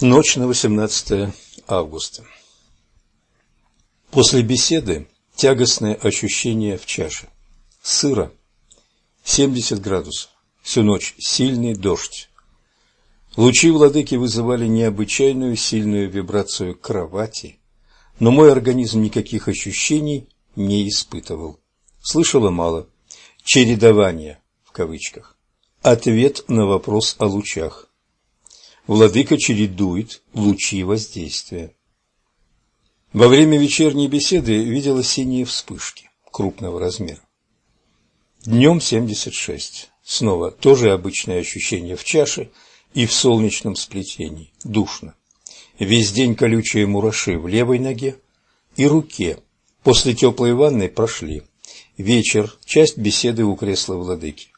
Ночь на 18 августа. После беседы тягостное ощущение в чаше. Сыро. 70 градусов. Всю ночь сильный дождь. Лучи владыки вызывали необычайную сильную вибрацию кровати, но мой организм никаких ощущений не испытывал. Слышала мало. Чередование, в кавычках. Ответ на вопрос о лучах. Владыка чередует лучи воздействия. Во время вечерней беседы видела синие вспышки крупного размера. Днем 76. Снова тоже обычное ощущение в чаше и в солнечном сплетении. Душно. Весь день колючие мураши в левой ноге и руке. После теплой ванны прошли. Вечер. Часть беседы у кресла владыки.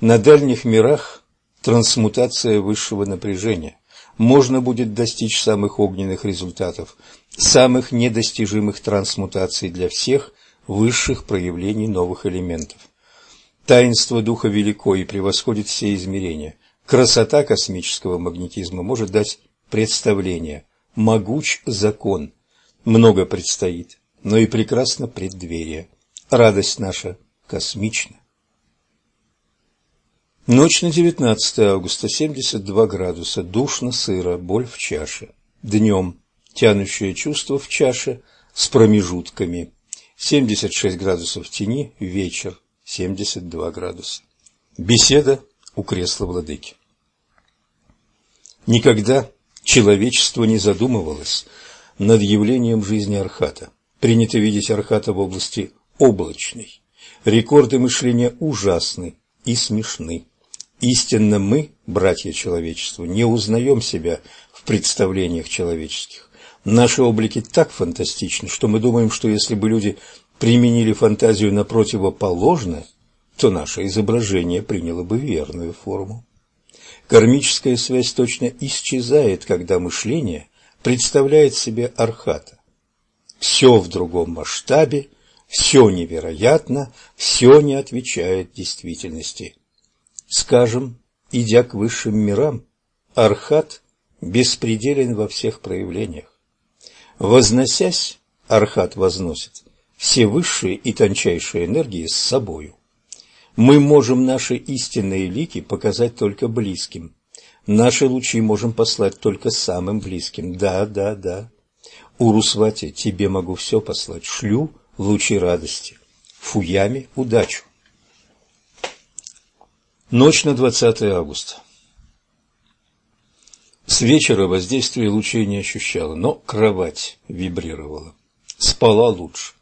На дальних мирах трансмутация высшего напряжения. Можно будет достичь самых огненных результатов, самых недостижимых трансмутаций для всех высших проявлений новых элементов. Таинство Духа велико и превосходит все измерения. Красота космического магнетизма может дать представление. Могуч закон. Много предстоит, но и прекрасно преддверие. Радость наша космична. Ночь на 19 августа, 72 градуса, душно, сыро, боль в чаше. Днем тянущее чувство в чаше с промежутками. 76 градусов тени, вечер, 72 градуса. Беседа у кресла владыки. Никогда человечество не задумывалось над явлением жизни Архата. Принято видеть Архата в области облачной. Рекорды мышления ужасны и смешны. Истинно мы, братья человечества, не узнаем себя в представлениях человеческих. Наши облики так фантастичны, что мы думаем, что если бы люди применили фантазию на противоположное, то наше изображение приняло бы верную форму. Кармическая связь точно исчезает, когда мышление представляет себе архата. Все в другом масштабе, все невероятно, все не отвечает действительности. Скажем, идя к высшим мирам, Архат беспределен во всех проявлениях. Возносясь, Архат возносит все высшие и тончайшие энергии с собою. Мы можем наши истинные лики показать только близким. Наши лучи можем послать только самым близким. Да, да, да. Урусвати, тебе могу все послать. Шлю лучи радости. Фуями удачу. Ночь на 20 августа. С вечера воздействие лучей не ощущала, но кровать вибрировала. Спала лучше,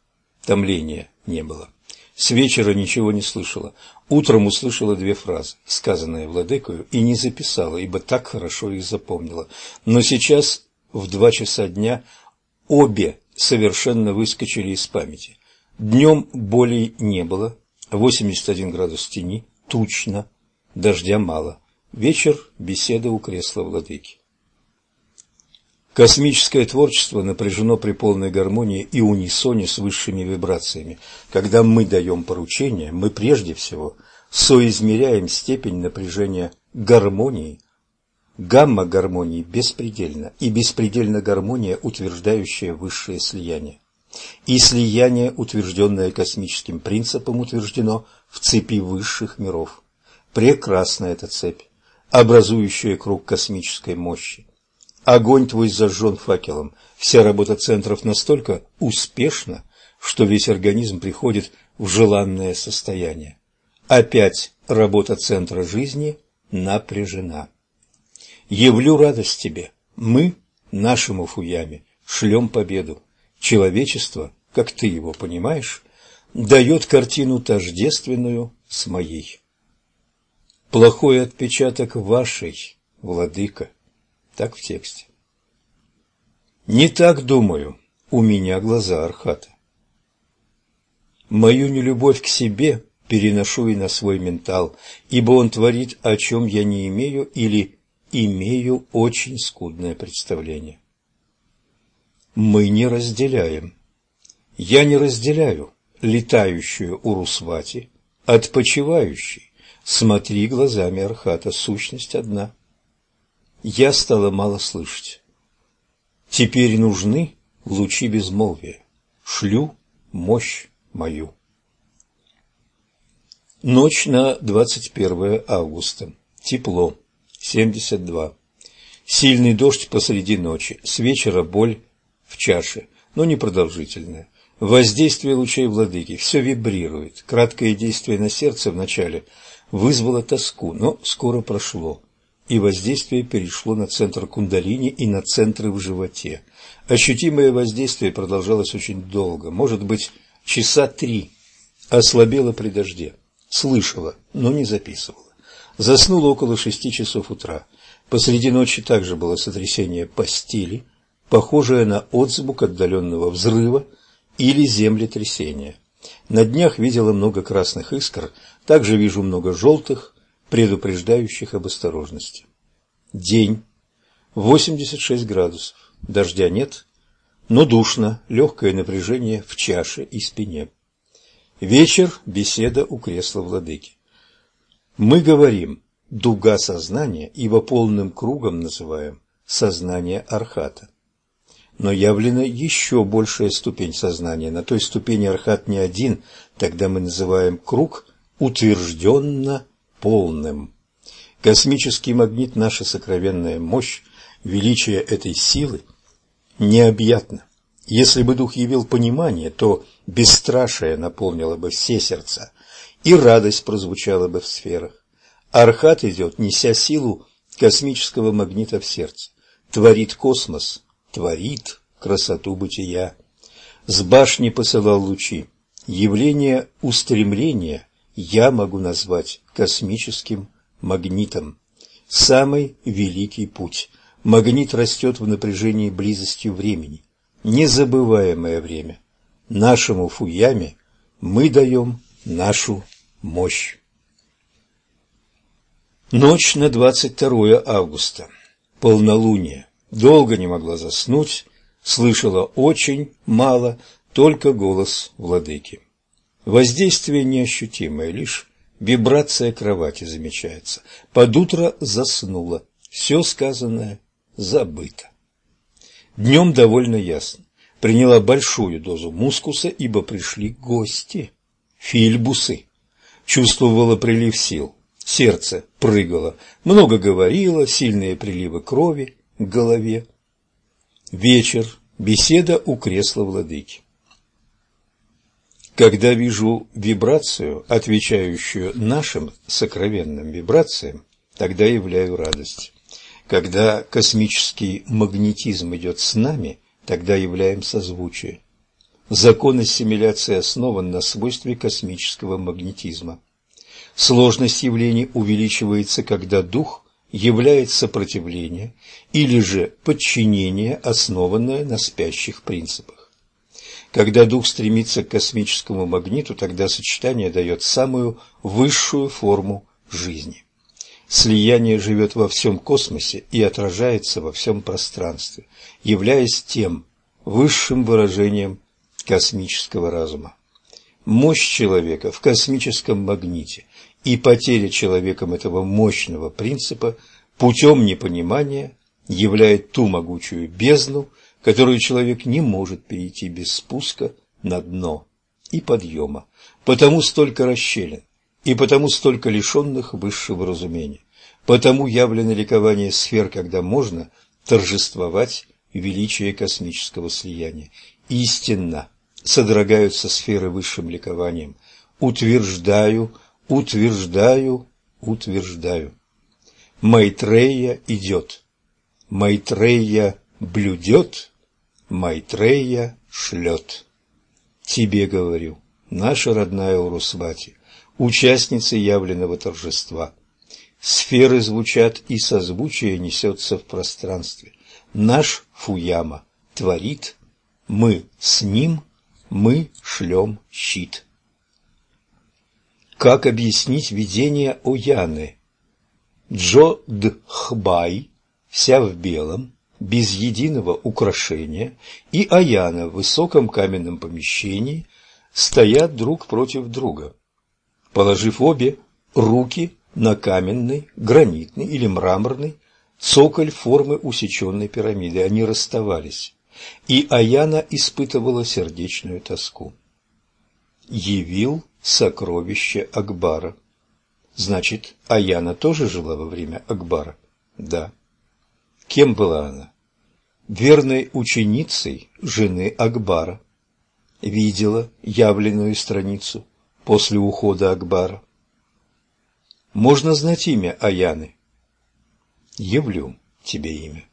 томления не было. С вечера ничего не слышала. Утром услышала две фразы, сказанные владыкою, и не записала, ибо так хорошо их запомнила. Но сейчас, в два часа дня, обе совершенно выскочили из памяти. Днем болей не было, 81 градус тени, тучно, дождя мало. Вечер – беседа у кресла владыки. Космическое творчество напряжено при полной гармонии и унисоне с высшими вибрациями. Когда мы даем поручение, мы прежде всего соизмеряем степень напряжения гармонии. Гамма гармонии беспредельна, и беспредельна гармония, утверждающая высшее слияние. И слияние, утвержденное космическим принципом, утверждено в цепи высших миров. Прекрасна эта цепь, образующая круг космической мощи. Огонь твой зажжен факелом. Вся работа центров настолько успешна, что весь организм приходит в желанное состояние. Опять работа центра жизни напряжена. Явлю радость тебе. Мы, нашему Фуяме, шлем победу. Человечество, как ты его понимаешь, дает картину тождественную с моей. Плохой отпечаток вашей, владыка. Так в тексте. Не так думаю, у меня глаза Архата. Мою нелюбовь к себе переношу и на свой ментал, ибо он творит, о чем я не имею или имею очень скудное представление. Мы не разделяем. Я не разделяю летающую Урусвати от почивающей Смотри глазами Архата, сущность одна. я стала мало слышать. Теперь нужны лучи безмолвия. Шлю мощь мою. Ночь на 21 августа. Тепло. 72. Сильный дождь посреди ночи. С вечера боль в чаше, но не продолжительная. Воздействие лучей владыки. Все вибрирует. Краткое действие на сердце вначале вызвало тоску, но скоро прошло и воздействие перешло на центр кундалини и на центры в животе. Ощутимое воздействие продолжалось очень долго, может быть, часа три. Ослабела при дожде. Слышала, но не записывала. Заснула около шести часов утра. Посреди ночи также было сотрясение постели, похожее на отзвук отдаленного взрыва или землетрясения. На днях видела много красных искр, также вижу много желтых, предупреждающих об осторожности. День. 86 градусов. Дождя нет, но душно, легкое напряжение в чаше и спине. Вечер. Беседа у кресла владыки. Мы говорим «дуга сознания», ибо полным кругом называем сознание архата. Но явлена еще большая ступень сознания. На той ступени архат не один, тогда мы называем круг утвержденно полным. Космический магнит – наша сокровенная мощь, величие этой силы необъятно. Если бы Дух явил понимание, то бесстрашие наполнило бы все сердца, и радость прозвучала бы в сферах. Архат идет, неся силу космического магнита в сердце. Творит космос, творит красоту бытия. С башни посылал лучи. Явление устремления я могу назвать космическим магнитом. Самый великий путь. Магнит растет в напряжении близостью времени. Незабываемое время. Нашему фуяме мы даем нашу мощь. Ночь на 22 августа. Полнолуние. Долго не могла заснуть, слышала очень мало, только голос владыки. Воздействие неощутимое, лишь вибрация кровати замечается. Под утро заснула. Все сказанное забыто. Днем довольно ясно. Приняла большую дозу мускуса, ибо пришли гости. Фильбусы. Чувствовала прилив сил. Сердце прыгало. Много говорила, сильные приливы крови голове. Вечер. Беседа у кресла владыки. Когда вижу вибрацию, отвечающую нашим сокровенным вибрациям, тогда являю радость. Когда космический магнетизм идет с нами, тогда являем созвучие. Закон ассимиляции основан на свойстве космического магнетизма. Сложность явлений увеличивается, когда дух являет сопротивление или же подчинение, основанное на спящих принципах. Когда дух стремится к космическому магниту, тогда сочетание дает самую высшую форму жизни. Слияние живет во всем космосе и отражается во всем пространстве, являясь тем высшим выражением космического разума. Мощь человека в космическом магните и потеря человеком этого мощного принципа путем непонимания являет ту могучую бездну, которую человек не может перейти без спуска на дно и подъема, потому столько расщелин, и потому столько лишенных высшего разумения, потому явлено ликование сфер, когда можно торжествовать величие космического слияния. Истинно содрогаются сферы высшим ликованием. Утверждаю, утверждаю, утверждаю. Майтрея идет. Майтрея блюдет Майтрея шлет. Тебе говорю, наша родная Урусвати, участница явленного торжества. Сферы звучат, и созвучие несется в пространстве. Наш Фуяма творит, мы с ним, мы шлем щит. Как объяснить видение Ояны? Джо Дхбай, вся в белом, без единого украшения, и Аяна в высоком каменном помещении стоят друг против друга, положив обе руки на каменный, гранитный или мраморный цоколь формы усеченной пирамиды. Они расставались, и Аяна испытывала сердечную тоску. Явил сокровище Акбара. Значит, Аяна тоже жила во время Акбара? Да. Кем была она? Верной ученицей жены Акбара. Видела явленную страницу после ухода Акбара. Можно знать имя Аяны? Явлю тебе имя.